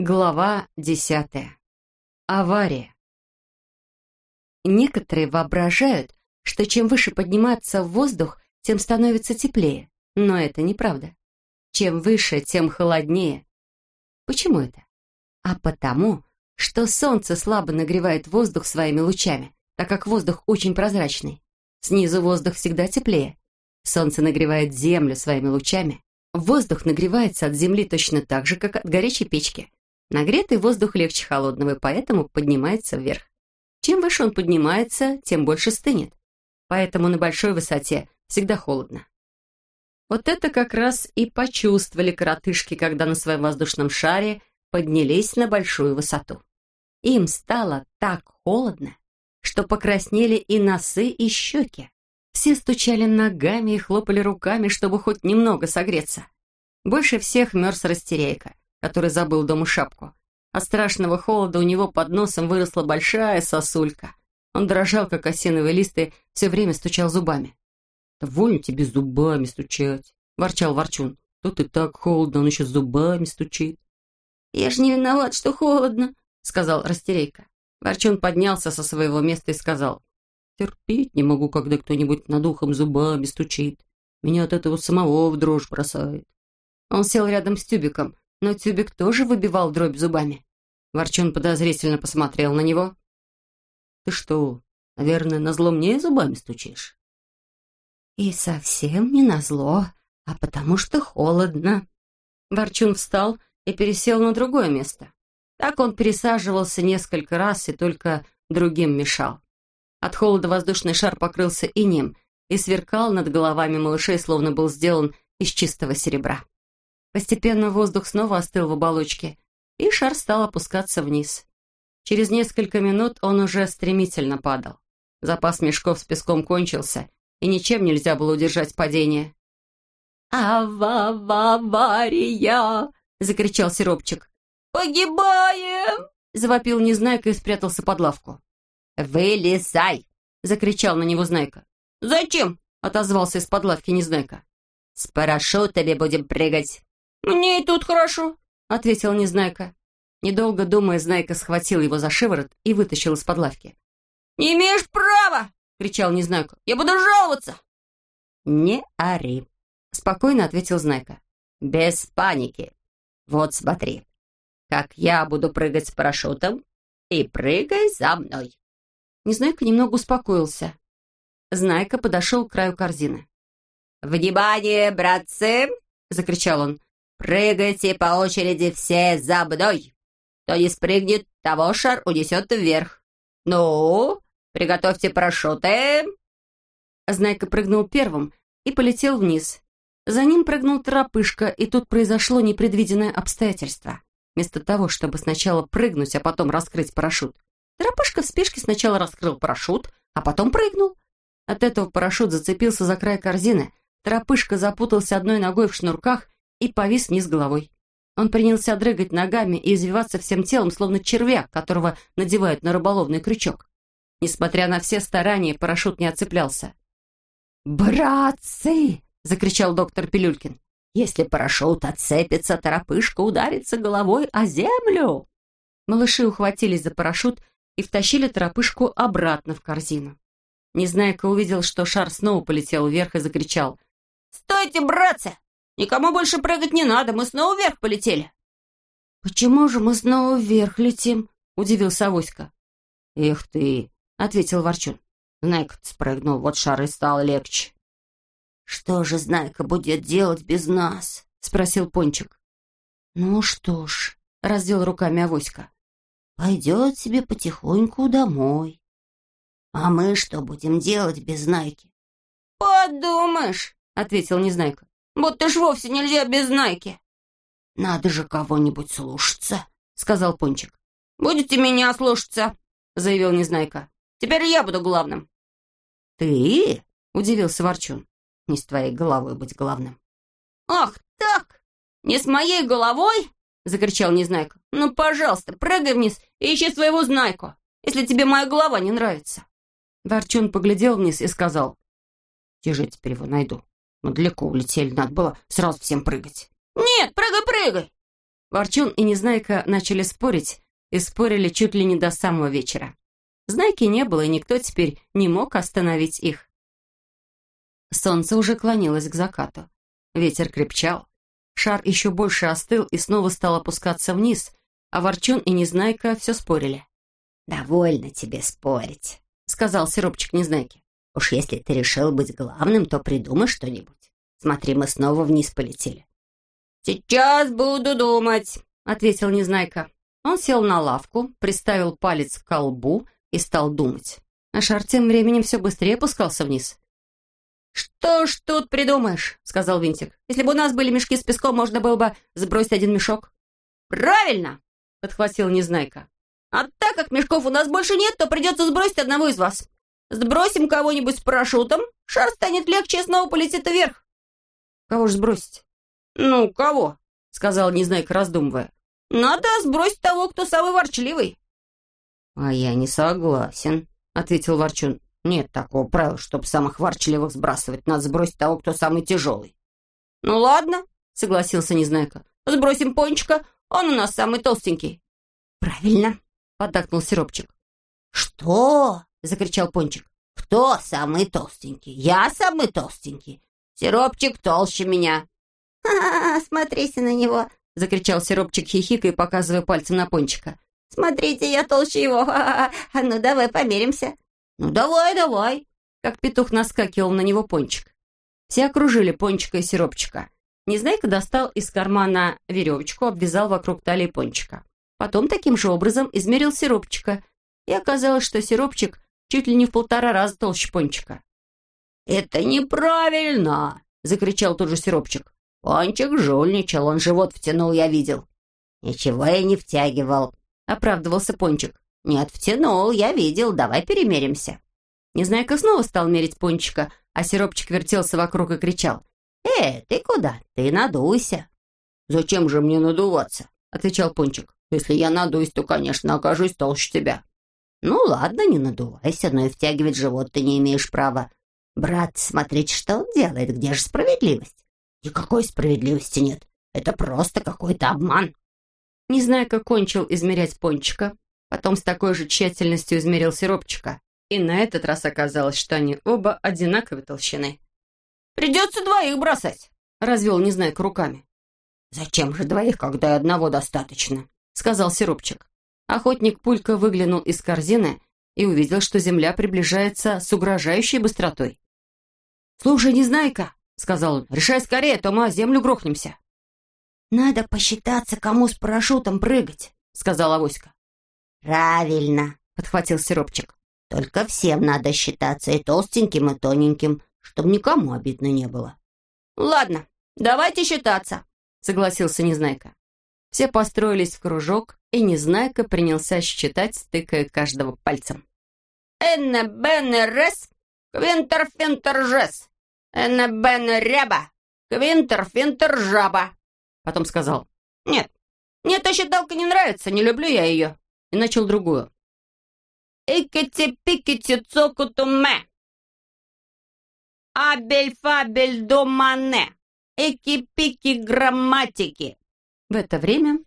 Глава десятая. Авария. Некоторые воображают, что чем выше подниматься в воздух, тем становится теплее. Но это неправда. Чем выше, тем холоднее. Почему это? А потому, что солнце слабо нагревает воздух своими лучами, так как воздух очень прозрачный. Снизу воздух всегда теплее. Солнце нагревает землю своими лучами. Воздух нагревается от земли точно так же, как от горячей печки. Нагретый воздух легче холодного и поэтому поднимается вверх. Чем выше он поднимается, тем больше стынет. Поэтому на большой высоте всегда холодно. Вот это как раз и почувствовали коротышки, когда на своем воздушном шаре поднялись на большую высоту. Им стало так холодно, что покраснели и носы, и щеки. Все стучали ногами и хлопали руками, чтобы хоть немного согреться. Больше всех мерз растерейка который забыл дома шапку. От страшного холода у него под носом выросла большая сосулька. Он дрожал, как осиновый лист, и все время стучал зубами. «Довольно тебе зубами стучать», — ворчал Ворчун. «Тут и так холодно, он еще зубами стучит». «Я же не виноват, что холодно», — сказал Растерейка. Ворчун поднялся со своего места и сказал. «Терпеть не могу, когда кто-нибудь над ухом зубами стучит. Меня от этого самого в дрожь бросает». Он сел рядом с тюбиком, но Тюбик тоже выбивал дробь зубами. Ворчун подозрительно посмотрел на него. «Ты что, наверное, на зло мне зубами стучишь?» «И совсем не на зло, а потому что холодно». Ворчун встал и пересел на другое место. Так он пересаживался несколько раз и только другим мешал. От холода воздушный шар покрылся инеем и сверкал над головами малышей, словно был сделан из чистого серебра. Постепенно воздух снова остыл в оболочке, и шар стал опускаться вниз. Через несколько минут он уже стремительно падал. Запас мешков с песком кончился, и ничем нельзя было удержать падение. «Ава-ва-вария!» — закричал Сиропчик. «Погибаем!» — завопил Незнайка и спрятался под лавку. «Вылезай!» — закричал на него Знайка. «Зачем?» — отозвался из-под лавки Незнайка. «С парашютами будем прыгать!» «Мне и тут хорошо», — ответил Незнайка. Недолго думая, Знайка схватил его за шиворот и вытащил из-под лавки. «Не имеешь права!» — кричал Незнайка. «Я буду жаловаться!» «Не ори!» — спокойно ответил Знайка. «Без паники. Вот смотри, как я буду прыгать с парашютом, и прыгай за мной!» Незнайка немного успокоился. Знайка подошел к краю корзины. «Внимание, братцы!» — закричал он. «Прыгайте по очереди все за мной! Кто не спрыгнет, того шар унесет вверх. Ну, приготовьте парашюты!» Знайка прыгнул первым и полетел вниз. За ним прыгнул торопышка, и тут произошло непредвиденное обстоятельство. Вместо того, чтобы сначала прыгнуть, а потом раскрыть парашют, торопышка в спешке сначала раскрыл парашют, а потом прыгнул. От этого парашют зацепился за край корзины, торопышка запутался одной ногой в шнурках и повис вниз головой. Он принялся дрыгать ногами и извиваться всем телом, словно червяк, которого надевают на рыболовный крючок. Несмотря на все старания, парашют не отцеплялся. «Братцы!» — закричал доктор Пилюлькин. «Если парашют отцепится, торопышка ударится головой о землю!» Малыши ухватились за парашют и втащили торопышку обратно в корзину. Незнайка увидел, что шар снова полетел вверх и закричал. «Стойте, братцы! Никому больше прыгать не надо, мы снова вверх полетели». «Почему же мы снова вверх летим?» — удивился Авоська. «Эх ты!» — ответил Ворчун. Знайка спрыгнул, вот шары стало легче. «Что же Знайка будет делать без нас?» — спросил Пончик. «Ну что ж», — раздел руками Авоська, — «пойдет себе потихоньку домой». «А мы что будем делать без Знайки?» «Подумаешь», — ответил Незнайка. Будто ж вовсе нельзя без Найки. «Надо же кого-нибудь слушаться», — сказал Пончик. «Будете меня слушаться», — заявил Незнайка. «Теперь я буду главным». «Ты?» — удивился Ворчун. «Не с твоей головой быть главным». «Ах, так? Не с моей головой?» — закричал Незнайка. «Ну, пожалуйста, прыгай вниз и ищи своего Знайку, если тебе моя голова не нравится». Ворчун поглядел вниз и сказал. «Где теперь его найду?» Мы далеко улетели, надо было сразу всем прыгать. «Нет, прыгай, прыгай!» Ворчун и Незнайка начали спорить, и спорили чуть ли не до самого вечера. Знайки не было, и никто теперь не мог остановить их. Солнце уже клонилось к закату. Ветер крепчал. Шар еще больше остыл и снова стал опускаться вниз, а Ворчун и Незнайка все спорили. «Довольно тебе спорить», — сказал сиропчик Незнайки. «Уж если ты решил быть главным, то придумай что-нибудь. Смотри, мы снова вниз полетели». «Сейчас буду думать», — ответил Незнайка. Он сел на лавку, приставил палец к колбу и стал думать. А шар тем временем все быстрее опускался вниз. «Что ж тут придумаешь?» — сказал Винтик. «Если бы у нас были мешки с песком, можно было бы сбросить один мешок». «Правильно!» — подхватил Незнайка. «А так как мешков у нас больше нет, то придется сбросить одного из вас. Сбросим кого-нибудь с парашютом, шар станет легче и снова полетит вверх». «Кого же сбросить?» «Ну, кого?» — сказал Незнайка, раздумывая. «Надо сбросить того, кто самый ворчливый». «А я не согласен», — ответил Ворчун. «Нет такого правила, чтобы самых ворчливых сбрасывать. Надо сбросить того, кто самый тяжелый». «Ну ладно», — согласился Незнайка. «Сбросим пончика, он у нас самый толстенький». «Правильно», — поддакнул Сиропчик. «Что?» — закричал Пончик. «Кто самый толстенький? Я самый толстенький. Сиропчик толще меня». «Ха-ха, смотрите на него!» — закричал Сиропчик хихикой, показывая пальцем на Пончика. «Смотрите, я толще его! Ха -ха -ха. Ну, давай померимся!» «Ну, давай, давай!» Как петух наскакивал на него Пончик. Все окружили Пончика и Сиропчика. Незнайка достал из кармана веревочку, обвязал вокруг талии Пончика. Потом таким же образом измерил Сиропчика. И оказалось, что Сиропчик чуть ли не в полтора раза толще Пончика. «Это неправильно!» — закричал тут же Сиропчик. «Пончик жульничал, он живот втянул, я видел». «Ничего я не втягивал», — оправдывался Пончик. «Нет, втянул, я видел, давай перемеримся». Незнайка снова стал мерить Пончика, а Сиропчик вертелся вокруг и кричал. «Э, ты куда? Ты надуйся». «Зачем же мне надуваться?» — отвечал Пончик. «Если я надуюсь, то, конечно, окажусь толще тебя». «Ну ладно, не надувайся, но и втягивать живот ты не имеешь права. Брат, смотрите, что он делает, где же справедливость?» Никакой справедливости нет. Это просто какой-то обман. Не знаю, как кончил измерять пончика, потом с такой же тщательностью измерил сиропчика. И на этот раз оказалось, что они оба одинаковой толщины. «Придется двоих бросать», — развел Незнайка руками. «Зачем же двоих, когда и одного достаточно?» — сказал сиропчик. Охотник Пулька выглянул из корзины и увидел, что земля приближается с угрожающей быстротой. «Слушай, Незнайка!» — сказал он. «Решай скорее, а то мы о землю грохнемся». «Надо посчитаться, кому с парашютом прыгать», — сказала Авоська. «Правильно», — подхватил Сиропчик. «Только всем надо считаться, и толстеньким, и тоненьким, чтобы никому обидно не было». «Ладно, давайте считаться», — согласился Незнайка. Все построились в кружок, и Незнайка принялся считать, стыкая каждого пальцем. «Энне, бенне, рес, квинтер, финтер, жес, «Эннебен ряба! Квинтер, финтер, жаба!» Потом сказал «Нет, мне эта считалка не нравится, не люблю я ее». И начал другую. «Икити-пикити цокутуме! Абель-фабель домане! Эки-пики грамматики!» В это время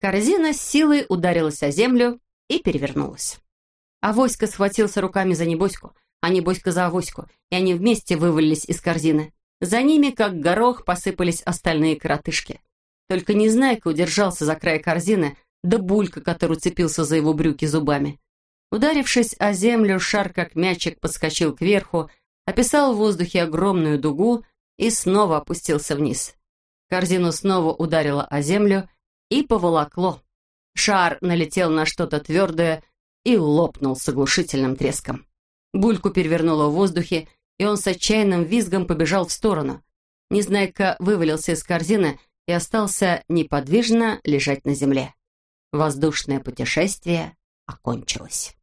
корзина с силой ударилась о землю и перевернулась. Авоська схватился руками за небоську, а небоська за авоську, и они вместе вывалились из корзины. За ними, как горох, посыпались остальные коротышки. Только Незнайка удержался за край корзины, да Булька, который уцепился за его брюки зубами. Ударившись о землю, шар, как мячик, подскочил кверху, описал в воздухе огромную дугу и снова опустился вниз. Корзину снова ударило о землю и поволокло. Шар налетел на что-то твердое и лопнул с оглушительным треском. Бульку перевернуло в воздухе, и он с отчаянным визгом побежал в сторону. Незнайка вывалился из корзины и остался неподвижно лежать на земле. Воздушное путешествие окончилось.